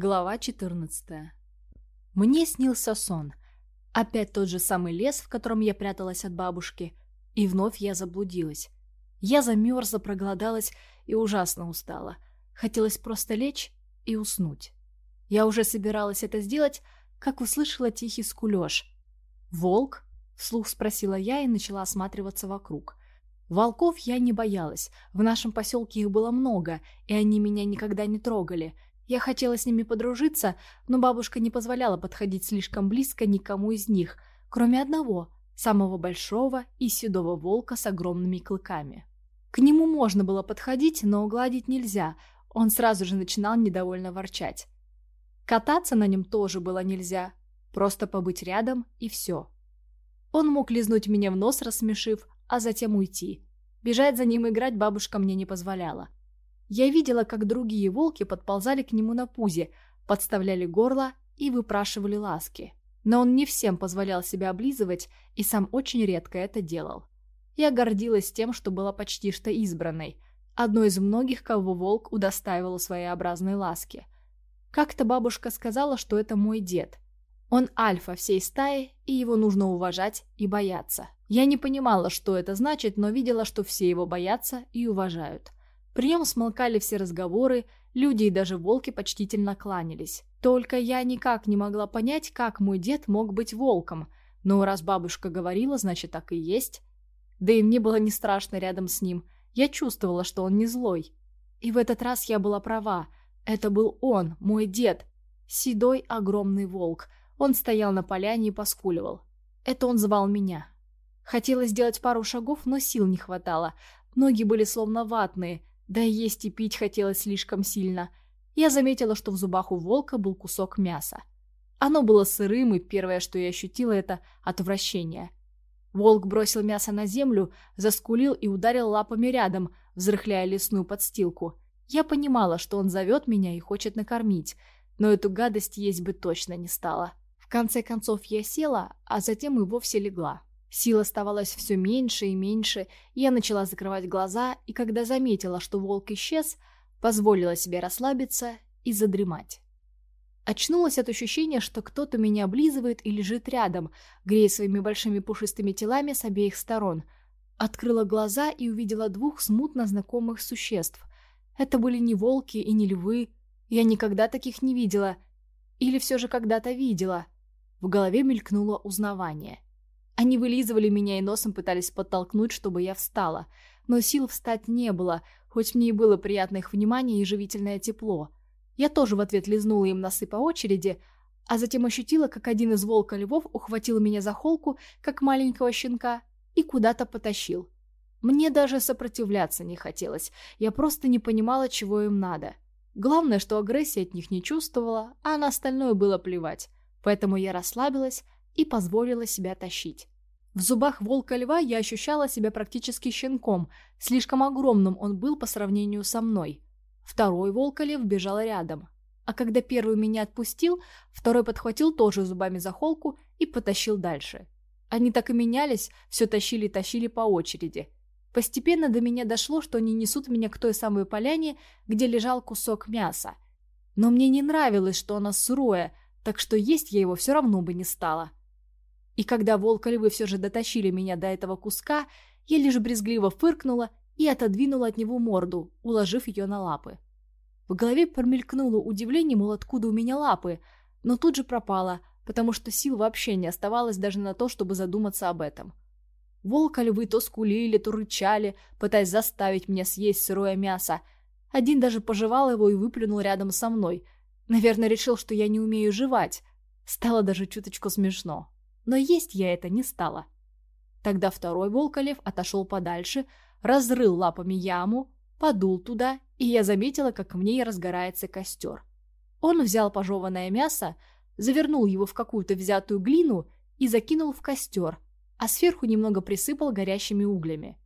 Глава 14. Мне снился сон. Опять тот же самый лес, в котором я пряталась от бабушки, и вновь я заблудилась. Я замерзла, проголодалась и ужасно устала. Хотелось просто лечь и уснуть. Я уже собиралась это сделать, как услышала тихий скулёж. «Волк?» — вслух спросила я и начала осматриваться вокруг. Волков я не боялась, в нашем поселке их было много, и они меня никогда не трогали — я хотела с ними подружиться, но бабушка не позволяла подходить слишком близко никому из них, кроме одного, самого большого и седого волка с огромными клыками. К нему можно было подходить, но гладить нельзя, он сразу же начинал недовольно ворчать. Кататься на нем тоже было нельзя, просто побыть рядом и все. Он мог лизнуть меня в нос, рассмешив, а затем уйти. Бежать за ним играть бабушка мне не позволяла. Я видела, как другие волки подползали к нему на пузе, подставляли горло и выпрашивали ласки. Но он не всем позволял себя облизывать и сам очень редко это делал. Я гордилась тем, что была почти что избранной, одной из многих, кого волк удостаивал своеобразной ласки. Как-то бабушка сказала, что это мой дед. Он альфа всей стаи, и его нужно уважать и бояться. Я не понимала, что это значит, но видела, что все его боятся и уважают. При нем смолкали все разговоры, люди и даже волки почтительно кланялись. Только я никак не могла понять, как мой дед мог быть волком, но раз бабушка говорила, значит так и есть. Да и мне было не страшно рядом с ним, я чувствовала, что он не злой. И в этот раз я была права, это был он, мой дед, седой огромный волк. Он стоял на поляне и поскуливал. Это он звал меня. Хотела сделать пару шагов, но сил не хватало. Ноги были словно ватные, да и есть и пить хотелось слишком сильно. Я заметила, что в зубах у волка был кусок мяса. Оно было сырым, и первое, что я ощутила, это отвращение. Волк бросил мясо на землю, заскулил и ударил лапами рядом, взрыхляя лесную подстилку. Я понимала, что он зовет меня и хочет накормить, но эту гадость есть бы точно не стала. В конце концов я села, а затем и вовсе легла. Сил оставалось все меньше и меньше, и я начала закрывать глаза, и когда заметила, что волк исчез, позволила себе расслабиться и задремать. Очнулась от ощущения, что кто-то меня облизывает и лежит рядом, грея своими большими пушистыми телами с обеих сторон. Открыла глаза и увидела двух смутно знакомых существ. Это были не волки и не львы. Я никогда таких не видела. Или все же когда-то видела. В голове мелькнуло узнавание. Они вылизывали меня и носом пытались подтолкнуть, чтобы я встала. Но сил встать не было, хоть мне и было приятное их внимание и живительное тепло. Я тоже в ответ лизнула им носы по очереди, а затем ощутила, как один из волка-львов ухватил меня за холку, как маленького щенка, и куда-то потащил. Мне даже сопротивляться не хотелось, я просто не понимала, чего им надо. Главное, что агрессии от них не чувствовала, а на остальное было плевать. Поэтому я расслабилась, и позволила себя тащить. В зубах волка-льва я ощущала себя практически щенком, слишком огромным он был по сравнению со мной. Второй волк-лев бежал рядом. А когда первый меня отпустил, второй подхватил тоже зубами за холку и потащил дальше. Они так и менялись, все тащили и тащили по очереди. Постепенно до меня дошло, что они несут меня к той самой поляне, где лежал кусок мяса. Но мне не нравилось, что оно сырое, так что есть я его все равно бы не стала. И когда волка-львы все же дотащили меня до этого куска, я лишь брезгливо фыркнула и отодвинула от него морду, уложив ее на лапы. В голове промелькнуло удивление, мол, откуда у меня лапы, но тут же пропало, потому что сил вообще не оставалось даже на то, чтобы задуматься об этом. Волка-львы то скулили, то рычали, пытаясь заставить меня съесть сырое мясо. Один даже пожевал его и выплюнул рядом со мной. Наверное, решил, что я не умею жевать. Стало даже чуточку смешно но есть я это не стала. Тогда второй волколев отошел подальше, разрыл лапами яму, подул туда, и я заметила, как в ней разгорается костер. Он взял пожеванное мясо, завернул его в какую-то взятую глину и закинул в костер, а сверху немного присыпал горящими углями.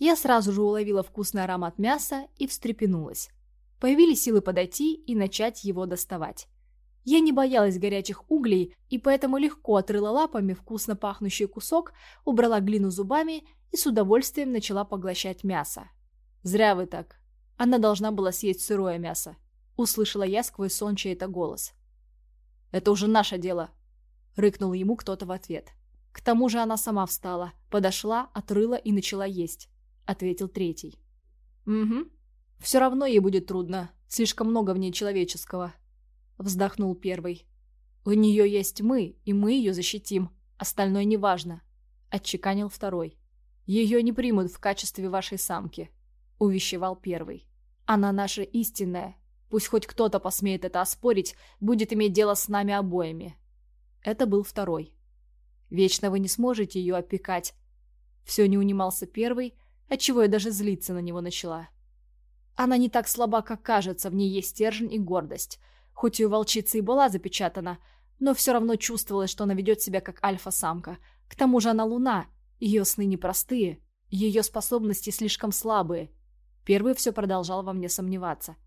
Я сразу же уловила вкусный аромат мяса и встрепенулась. Появились силы подойти и начать его доставать. Я не боялась горячих углей, и поэтому легко отрыла лапами вкусно пахнущий кусок, убрала глину зубами и с удовольствием начала поглощать мясо. Зря вы так. Она должна была съесть сырое мясо. услышала я сквозь сон чей-то голос. «Это уже наше дело», — рыкнул ему кто-то в ответ. «К тому же она сама встала, подошла, отрыла и начала есть», — ответил третий. «Угу. Все равно ей будет трудно, слишком много в ней человеческого», — вздохнул первый. «У нее есть мы, и мы ее защитим, остальное неважно», — отчеканил второй. «Ее не примут в качестве вашей самки», — увещевал первый. «Она наша истинная, Пусть хоть кто-то посмеет это оспорить, будет иметь дело с нами обоими. Это был второй. Вечно вы не сможете ее опекать. Все не унимался первый, отчего я даже злиться на него начала. Она не так слаба, как кажется, в ней есть стержень и гордость. Хоть и у волчицы и была запечатана, но все равно чувствовалось, что она ведет себя как альфа-самка. К тому же она луна, ее сны непростые, ее способности слишком слабые. Первый все продолжал во мне сомневаться –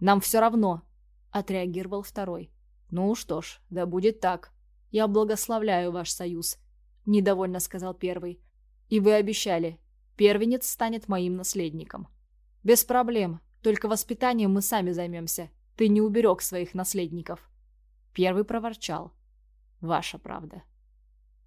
нам все равно», — отреагировал второй. «Ну что ж, да будет так. Я благословляю ваш союз», — недовольно сказал первый. «И вы обещали, первенец станет моим наследником». «Без проблем, только воспитанием мы сами займемся. Ты не уберег своих наследников». Первый проворчал. «Ваша правда».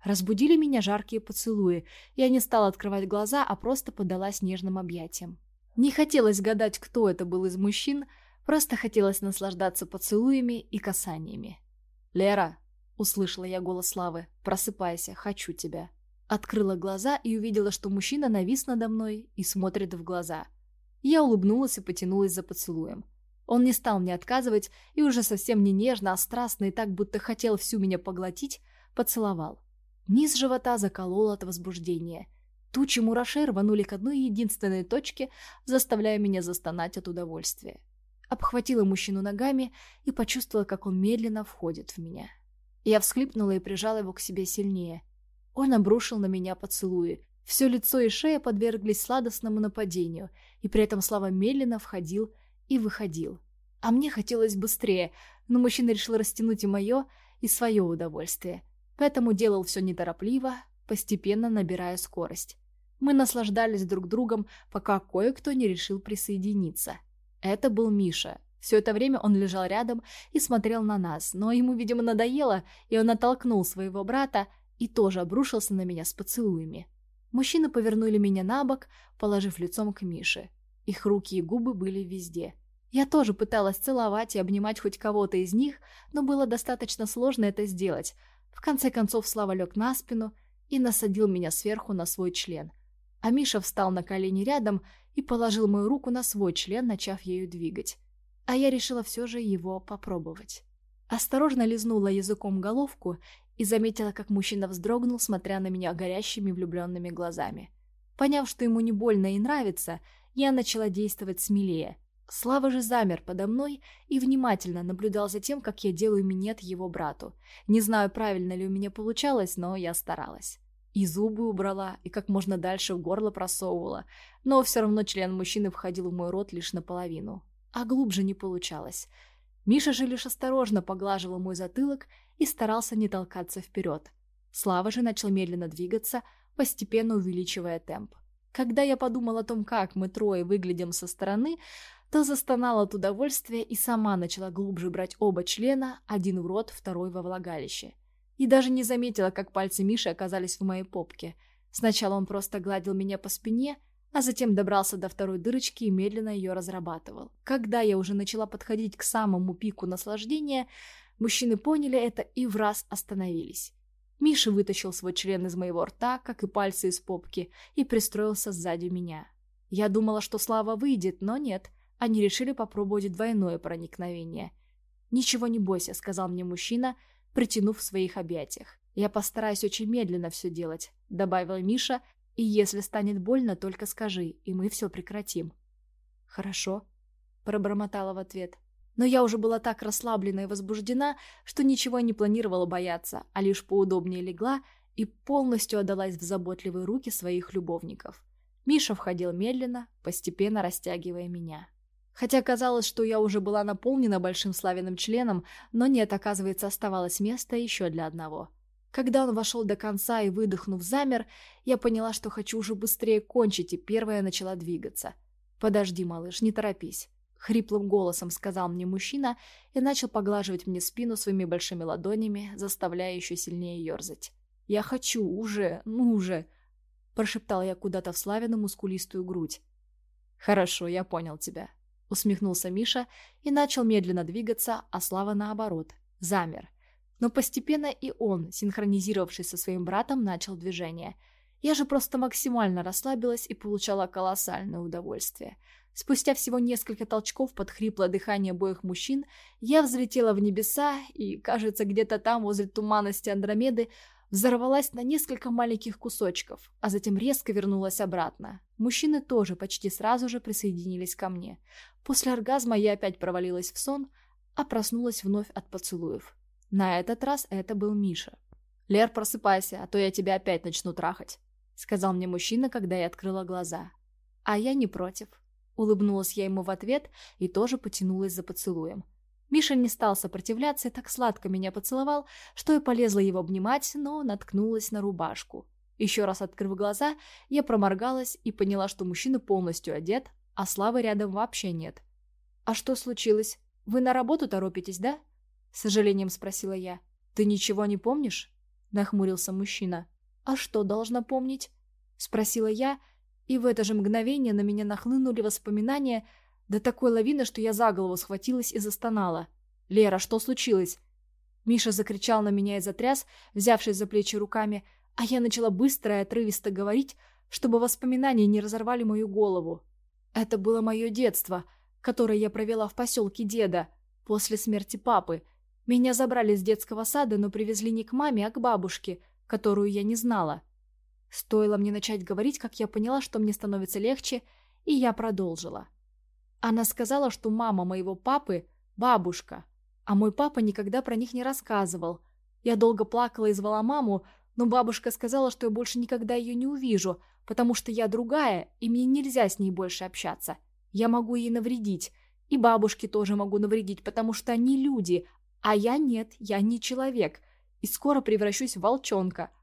Разбудили меня жаркие поцелуи. Я не стала открывать глаза, а просто подалась нежным объятиям. Не хотелось гадать, кто это был из мужчин, Просто хотелось наслаждаться поцелуями и касаниями. «Лера!» — услышала я голос Славы. «Просыпайся, хочу тебя». Открыла глаза и увидела, что мужчина навис надо мной и смотрит в глаза. Я улыбнулась и потянулась за поцелуем. Он не стал мне отказывать и уже совсем не нежно, а страстно и так, будто хотел всю меня поглотить, поцеловал. Низ живота заколол от возбуждения. Тучи мурашей рванули к одной единственной точке, заставляя меня застонать от удовольствия обхватила мужчину ногами и почувствовала, как он медленно входит в меня. Я всхлипнула и прижала его к себе сильнее. Он обрушил на меня поцелуи. Все лицо и шея подверглись сладостному нападению, и при этом Слава медленно входил и выходил. А мне хотелось быстрее, но мужчина решил растянуть и мое, и свое удовольствие. Поэтому делал все неторопливо, постепенно набирая скорость. Мы наслаждались друг другом, пока кое-кто не решил присоединиться. Это был Миша. Все это время он лежал рядом и смотрел на нас, но ему, видимо, надоело, и он оттолкнул своего брата и тоже обрушился на меня с поцелуями. Мужчины повернули меня на бок, положив лицом к Мише. Их руки и губы были везде. Я тоже пыталась целовать и обнимать хоть кого-то из них, но было достаточно сложно это сделать. В конце концов Слава лег на спину и насадил меня сверху на свой член. А Миша встал на колени рядом и положил мою руку на свой член, начав ею двигать. А я решила все же его попробовать. Осторожно лизнула языком головку и заметила, как мужчина вздрогнул, смотря на меня горящими влюбленными глазами. Поняв, что ему не больно и нравится, я начала действовать смелее. Слава же замер подо мной и внимательно наблюдал за тем, как я делаю минет его брату. Не знаю, правильно ли у меня получалось, но я старалась. И зубы убрала, и как можно дальше в горло просовывала, но все равно член мужчины входил в мой рот лишь наполовину. А глубже не получалось. Миша же лишь осторожно поглаживал мой затылок и старался не толкаться вперед. Слава же начал медленно двигаться, постепенно увеличивая темп. Когда я подумал о том, как мы трое выглядим со стороны, то застонала от удовольствия и сама начала глубже брать оба члена, один в рот, второй во влагалище и даже не заметила, как пальцы Миши оказались в моей попке. Сначала он просто гладил меня по спине, а затем добрался до второй дырочки и медленно ее разрабатывал. Когда я уже начала подходить к самому пику наслаждения, мужчины поняли это и в раз остановились. Миша вытащил свой член из моего рта, как и пальцы из попки, и пристроился сзади меня. Я думала, что Слава выйдет, но нет. Они решили попробовать двойное проникновение. «Ничего не бойся», — сказал мне мужчина, — притянув в своих объятиях. «Я постараюсь очень медленно все делать», — добавила Миша, «и если станет больно, только скажи, и мы все прекратим». «Хорошо», — пробормотала в ответ. Но я уже была так расслаблена и возбуждена, что ничего не планировала бояться, а лишь поудобнее легла и полностью отдалась в заботливые руки своих любовников. Миша входил медленно, постепенно растягивая меня. Хотя казалось, что я уже была наполнена большим славяным членом, но нет, оказывается, оставалось место еще для одного. Когда он вошел до конца и, выдохнув, замер, я поняла, что хочу уже быстрее кончить, и первая начала двигаться. «Подожди, малыш, не торопись», — Хриплым голосом сказал мне мужчина и начал поглаживать мне спину своими большими ладонями, заставляя еще сильнее ерзать. «Я хочу, уже, ну уже!» Прошептал я куда-то в Славину мускулистую грудь. «Хорошо, я понял тебя», — усмехнулся Миша и начал медленно двигаться, а Слава наоборот, замер. Но постепенно и он, синхронизировавшись со своим братом, начал движение. Я же просто максимально расслабилась и получала колоссальное удовольствие. Спустя всего несколько толчков под хриплое дыхание обоих мужчин, я взлетела в небеса и, кажется, где-то там, возле туманности Андромеды, взорвалась на несколько маленьких кусочков, а затем резко вернулась обратно. Мужчины тоже почти сразу же присоединились ко мне. После оргазма я опять провалилась в сон, а проснулась вновь от поцелуев. На этот раз это был Миша. «Лер, просыпайся, а то я тебя опять начну трахать», — сказал мне мужчина, когда я открыла глаза. А я не против. Улыбнулась я ему в ответ и тоже потянулась за поцелуем. Миша не стал сопротивляться и так сладко меня поцеловал, что я полезла его обнимать, но наткнулась на рубашку. Еще раз открыв глаза, я проморгалась и поняла, что мужчина полностью одет, а Славы рядом вообще нет. «А что случилось? Вы на работу торопитесь, да?» С сожалением спросила я. «Ты ничего не помнишь?» Нахмурился мужчина. «А что должна помнить?» Спросила я, и в это же мгновение на меня нахлынули воспоминания до такой лавины, что я за голову схватилась и застонала. «Лера, что случилось?» Миша закричал на меня и затряс, взявшись за плечи руками, а я начала быстро и отрывисто говорить, чтобы воспоминания не разорвали мою голову. Это было мое детство, которое я провела в поселке деда, после смерти папы. Меня забрали с детского сада, но привезли не к маме, а к бабушке, которую я не знала. Стоило мне начать говорить, как я поняла, что мне становится легче, и я продолжила. Она сказала, что мама моего папы – бабушка, а мой папа никогда про них не рассказывал. Я долго плакала и звала маму, но бабушка сказала, что я больше никогда ее не увижу, потому что я другая, и мне нельзя с ней больше общаться. Я могу ей навредить, и бабушке тоже могу навредить, потому что они люди, а я нет, я не человек, и скоро превращусь в волчонка –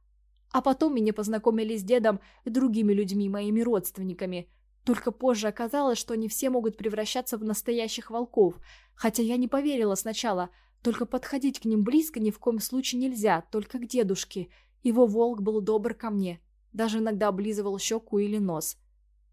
а потом меня познакомили с дедом и другими людьми, моими родственниками. Только позже оказалось, что они все могут превращаться в настоящих волков, хотя я не поверила сначала, только подходить к ним близко ни в коем случае нельзя, только к дедушке. Его волк был добр ко мне, даже иногда облизывал щеку или нос.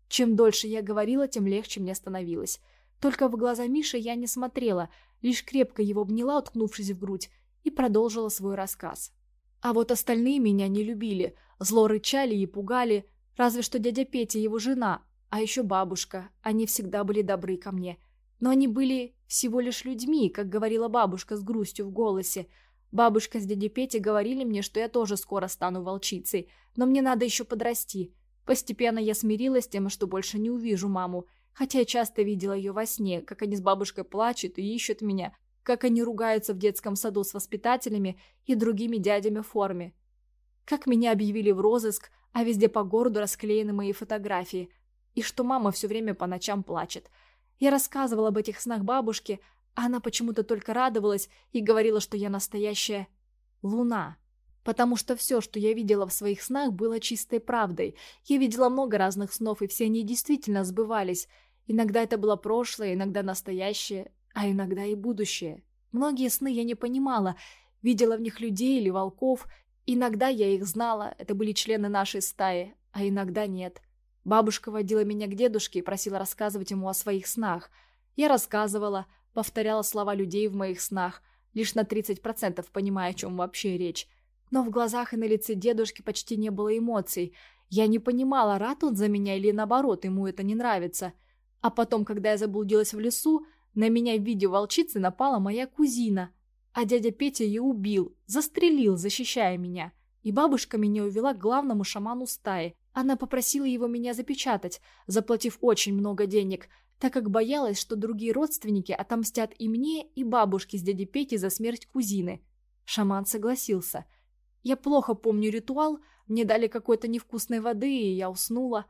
Чем дольше я говорила, тем легче мне становилось. Только в глаза Миши я не смотрела, лишь крепко его обняла, уткнувшись в грудь, и продолжила свой рассказ. А вот остальные меня не любили, зло рычали и пугали, разве что дядя Петя и его жена, а еще бабушка, они всегда были добры ко мне. Но они были всего лишь людьми, как говорила бабушка с грустью в голосе. Бабушка с дядей Петей говорили мне, что я тоже скоро стану волчицей, но мне надо еще подрасти. Постепенно я смирилась с тем, что больше не увижу маму, хотя я часто видела ее во сне, как они с бабушкой плачут и ищут меня, как они ругаются в детском саду с воспитателями и другими дядями в форме. Как меня объявили в розыск, а везде по городу расклеены мои фотографии. И что мама все время по ночам плачет. Я рассказывала об этих снах бабушке, а она почему-то только радовалась и говорила, что я настоящая луна. Потому что все, что я видела в своих снах, было чистой правдой. Я видела много разных снов, и все они действительно сбывались. Иногда это было прошлое, иногда настоящее, а иногда и будущее. Многие сны я не понимала, видела в них людей или волков. Иногда я их знала, это были члены нашей стаи, а иногда нет. Бабушка водила меня к дедушке и просила рассказывать ему о своих снах. Я рассказывала, повторяла слова людей в моих снах, лишь на 30% понимая, о чем вообще речь. Но в глазах и на лице дедушки почти не было эмоций. Я не понимала, рад он за меня или наоборот, ему это не нравится. А потом, когда я заблудилась в лесу, на меня в виде волчицы напала моя кузина, а дядя Петя ее убил, застрелил, защищая меня. И бабушка меня увела к главному шаману стаи. Она попросила его меня запечатать, заплатив очень много денег, так как боялась, что другие родственники отомстят и мне, и бабушке с дядей Петей за смерть кузины. Шаман согласился. Я плохо помню ритуал, мне дали какой-то невкусной воды, и я уснула.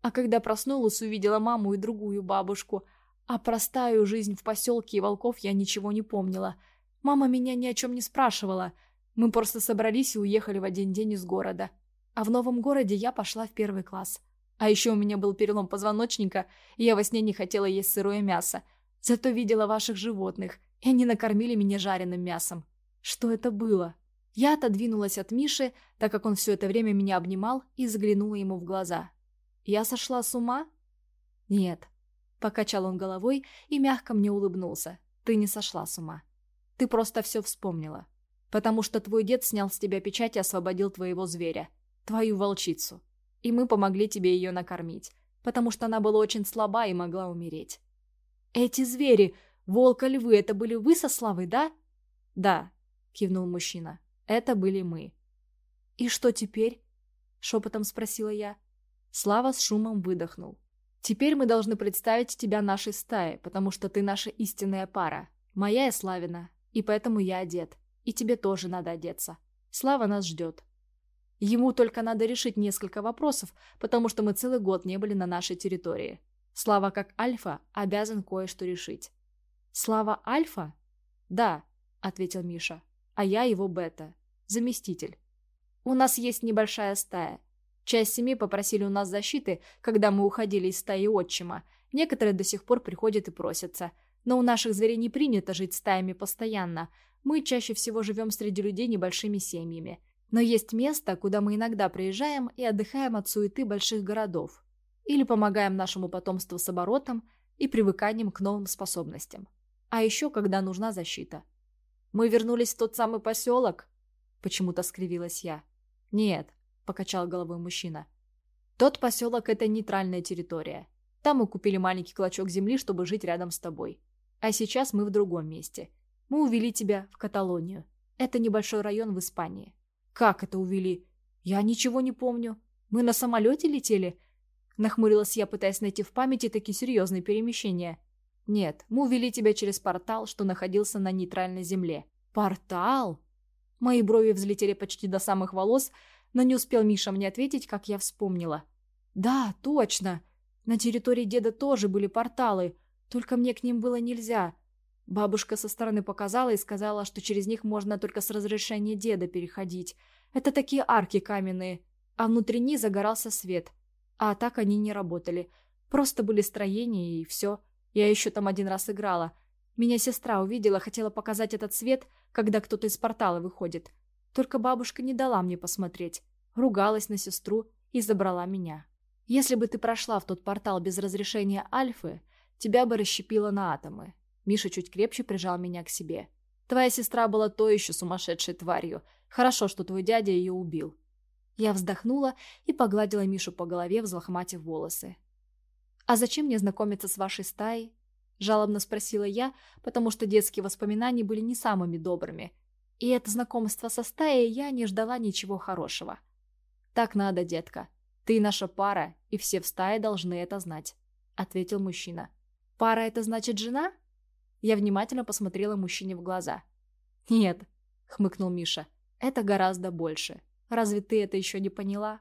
А когда проснулась, увидела маму и другую бабушку – а простую жизнь в поселке и волков я ничего не помнила. Мама меня ни о чем не спрашивала. Мы просто собрались и уехали в один день из города. А в новом городе я пошла в первый класс. А еще у меня был перелом позвоночника, и я во сне не хотела есть сырое мясо. Зато видела ваших животных, и они накормили меня жареным мясом. Что это было? Я отодвинулась от Миши, так как он все это время меня обнимал, и заглянула ему в глаза. Я сошла с ума? Нет. Покачал он головой и мягко мне улыбнулся. Ты не сошла с ума. Ты просто все вспомнила. Потому что твой дед снял с тебя печать и освободил твоего зверя. Твою волчицу. И мы помогли тебе ее накормить. Потому что она была очень слаба и могла умереть. Эти звери, волк и львы, это были вы со Славой, да? Да, кивнул мужчина. Это были мы. И что теперь? Шепотом спросила я. Слава с шумом выдохнул. «Теперь мы должны представить тебя нашей стае, потому что ты наша истинная пара. Моя и Славина, и поэтому я одет. И тебе тоже надо одеться. Слава нас ждет. Ему только надо решить несколько вопросов, потому что мы целый год не были на нашей территории. Слава как Альфа обязан кое-что решить». «Слава Альфа?» «Да», — ответил Миша. «А я его Бета. Заместитель. У нас есть небольшая стая. Часть семей попросили у нас защиты, когда мы уходили из стаи отчима. Некоторые до сих пор приходят и просятся. Но у наших зверей не принято жить стаями постоянно. Мы чаще всего живем среди людей небольшими семьями. Но есть место, куда мы иногда приезжаем и отдыхаем от суеты больших городов. Или помогаем нашему потомству с оборотом и привыканием к новым способностям. А еще, когда нужна защита. Мы вернулись в тот самый поселок? Почему-то скривилась я. Нет, – покачал головой мужчина. «Тот поселок – это нейтральная территория. Там мы купили маленький клочок земли, чтобы жить рядом с тобой. А сейчас мы в другом месте. Мы увели тебя в Каталонию. Это небольшой район в Испании». «Как это увели? Я ничего не помню. Мы на самолете летели?» Нахмурилась я, пытаясь найти в памяти такие серьезные перемещения. «Нет, мы увели тебя через портал, что находился на нейтральной земле». «Портал?» Мои брови взлетели почти до самых волос, но не успел Миша мне ответить, как я вспомнила. «Да, точно. На территории деда тоже были порталы, только мне к ним было нельзя. Бабушка со стороны показала и сказала, что через них можно только с разрешения деда переходить. Это такие арки каменные, а внутренне загорался свет. А так они не работали. Просто были строения и все. Я еще там один раз играла. Меня сестра увидела, хотела показать этот свет, когда кто-то из портала выходит. Только бабушка не дала мне посмотреть. Ругалась на сестру и забрала меня. Если бы ты прошла в тот портал без разрешения Альфы, тебя бы расщепило на атомы. Миша чуть крепче прижал меня к себе. Твоя сестра была то еще сумасшедшей тварью. Хорошо, что твой дядя ее убил. Я вздохнула и погладила Мишу по голове, взлохматив волосы. «А зачем мне знакомиться с вашей стаей?» Жалобно спросила я, потому что детские воспоминания были не самыми добрыми, и это знакомство со стаей я не ждала ничего хорошего. «Так надо, детка. Ты наша пара, и все в стае должны это знать», — ответил мужчина. «Пара — это значит жена?» Я внимательно посмотрела мужчине в глаза. «Нет», — хмыкнул Миша, — «это гораздо больше. Разве ты это еще не поняла?»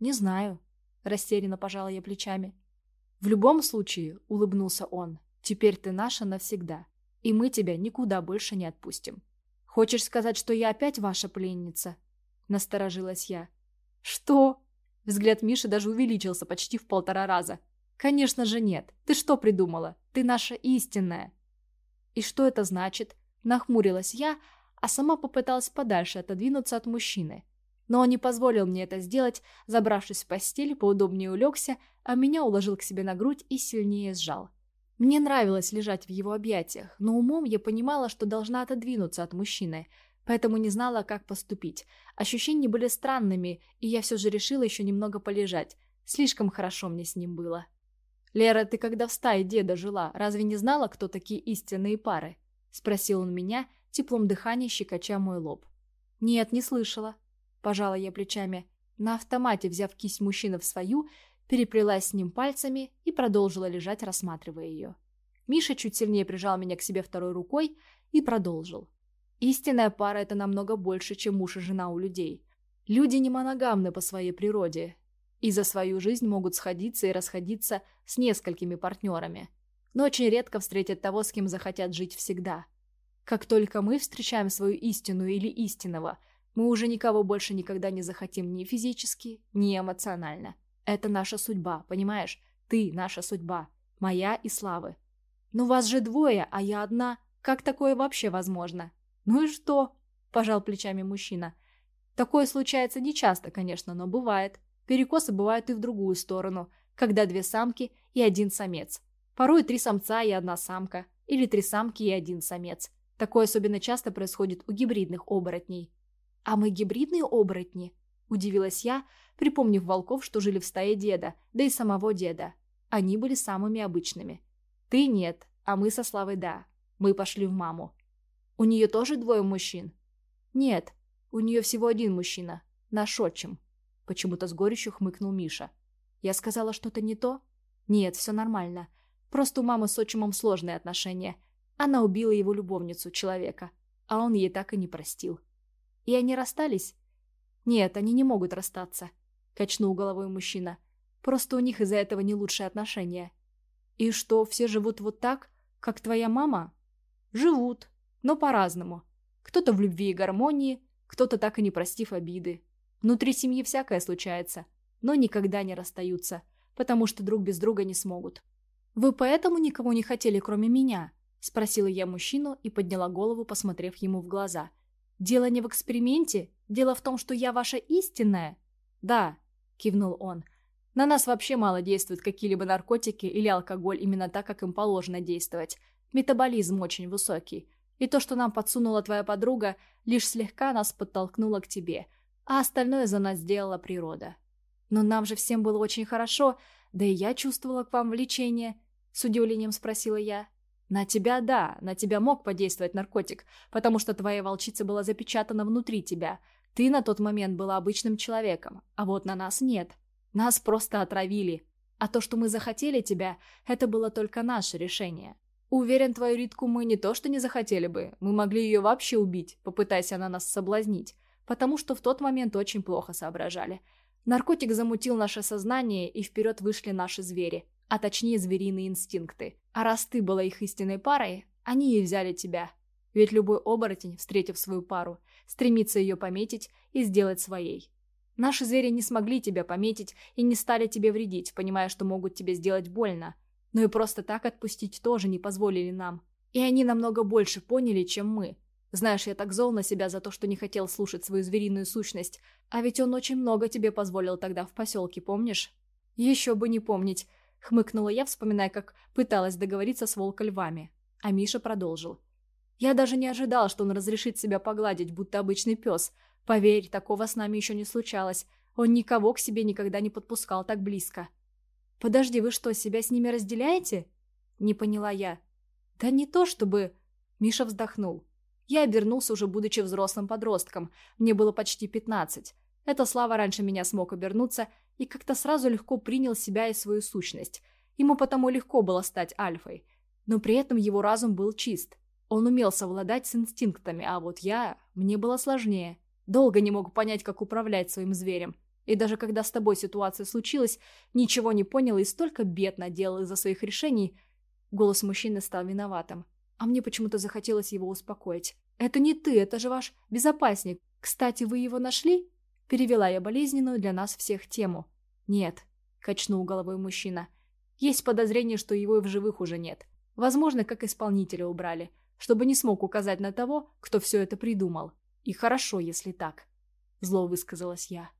«Не знаю», — растерянно пожала я плечами. «В любом случае», — улыбнулся он, — «теперь ты наша навсегда, и мы тебя никуда больше не отпустим». «Хочешь сказать, что я опять ваша пленница?» Насторожилась я. «Что?» Взгляд Миши даже увеличился почти в полтора раза. «Конечно же нет. Ты что придумала? Ты наша истинная». «И что это значит?» Нахмурилась я, а сама попыталась подальше отодвинуться от мужчины. Но он не позволил мне это сделать, забравшись в постель, поудобнее улегся, а меня уложил к себе на грудь и сильнее сжал. Мне нравилось лежать в его объятиях, но умом я понимала, что должна отодвинуться от мужчины, поэтому не знала, как поступить. Ощущения были странными, и я все же решила еще немного полежать. Слишком хорошо мне с ним было. «Лера, ты когда в стае деда жила, разве не знала, кто такие истинные пары?» — спросил он меня, теплом дыхания щекоча мой лоб. «Нет, не слышала», — пожала я плечами. На автомате, взяв кисть мужчины в свою, переплелась с ним пальцами и продолжила лежать, рассматривая ее. Миша чуть сильнее прижал меня к себе второй рукой и продолжил. Истинная пара – это намного больше, чем муж и жена у людей. Люди не моногамны по своей природе и за свою жизнь могут сходиться и расходиться с несколькими партнерами, но очень редко встретят того, с кем захотят жить всегда. Как только мы встречаем свою истину или истинного, мы уже никого больше никогда не захотим ни физически, ни эмоционально. Это наша судьба, понимаешь? Ты наша судьба. Моя и Славы. «Ну вас же двое, а я одна. Как такое вообще возможно?» «Ну и что?» – пожал плечами мужчина. «Такое случается нечасто, конечно, но бывает. Перекосы бывают и в другую сторону, когда две самки и один самец. Порой три самца и одна самка, или три самки и один самец. Такое особенно часто происходит у гибридных оборотней. «А мы гибридные оборотни?» – удивилась я, припомнив волков, что жили в стае деда, да и самого деда. Они были самыми обычными. «Ты нет, а мы со Славой да. Мы пошли в маму». «У нее тоже двое мужчин?» «Нет, у нее всего один мужчина. Наш отчим». Почему-то с горечью хмыкнул Миша. «Я сказала что-то не то?» «Нет, все нормально. Просто у мамы с отчимом сложные отношения. Она убила его любовницу, человека, а он ей так и не простил». «И они расстались?» «Нет, они не могут расстаться», — качнул головой мужчина. «Просто у них из-за этого не лучшие отношения». «И что, все живут вот так, как твоя мама?» «Живут, но по-разному. Кто-то в любви и гармонии, кто-то так и не простив обиды. Внутри семьи всякое случается, но никогда не расстаются, потому что друг без друга не смогут. «Вы поэтому никого не хотели, кроме меня?» – спросила я мужчину и подняла голову, посмотрев ему в глаза. «Дело не в эксперименте? Дело в том, что я ваша истинная?» «Да», – кивнул он. «На нас вообще мало действуют какие-либо наркотики или алкоголь именно так, как им положено действовать. Метаболизм очень высокий. И то, что нам подсунула твоя подруга, лишь слегка нас подтолкнуло к тебе, а остальное за нас сделала природа. Но нам же всем было очень хорошо, да и я чувствовала к вам влечение», – с удивлением спросила я. На тебя да, на тебя мог подействовать наркотик, потому что твоя волчица была запечатана внутри тебя. Ты на тот момент была обычным человеком, а вот на нас нет. Нас просто отравили. А то, что мы захотели тебя, это было только наше решение. Уверен, твою Ритку мы не то что не захотели бы, мы могли ее вообще убить, попытаясь она нас соблазнить, потому что в тот момент очень плохо соображали. Наркотик замутил наше сознание, и вперед вышли наши звери а точнее звериные инстинкты. А раз ты была их истинной парой, они и взяли тебя. Ведь любой оборотень, встретив свою пару, стремится ее пометить и сделать своей. Наши звери не смогли тебя пометить и не стали тебе вредить, понимая, что могут тебе сделать больно. Но и просто так отпустить тоже не позволили нам. И они намного больше поняли, чем мы. Знаешь, я так зол на себя за то, что не хотел слушать свою звериную сущность. А ведь он очень много тебе позволил тогда в поселке, помнишь? Еще бы не помнить. Хмыкнула я, вспоминая, как пыталась договориться с волка-львами. А Миша продолжил. Я даже не ожидал, что он разрешит себя погладить, будто обычный пес. Поверь, такого с нами еще не случалось. Он никого к себе никогда не подпускал так близко. «Подожди, вы что, себя с ними разделяете?» Не поняла я. «Да не то чтобы...» Миша вздохнул. Я обернулся уже будучи взрослым подростком. Мне было почти пятнадцать. Это Слава раньше меня смог обернуться и как-то сразу легко принял себя и свою сущность. Ему потому легко было стать альфой. Но при этом его разум был чист. Он умел совладать с инстинктами, а вот я... Мне было сложнее. Долго не мог понять, как управлять своим зверем. И даже когда с тобой ситуация случилась, ничего не понял и столько бед наделал из-за своих решений. Голос мужчины стал виноватым. А мне почему-то захотелось его успокоить. «Это не ты, это же ваш безопасник. Кстати, вы его нашли?» Перевела я болезненную для нас всех тему. «Нет», — качнул головой мужчина. «Есть подозрение, что его и в живых уже нет. Возможно, как исполнителя убрали, чтобы не смог указать на того, кто все это придумал. И хорошо, если так», — зло высказалась я.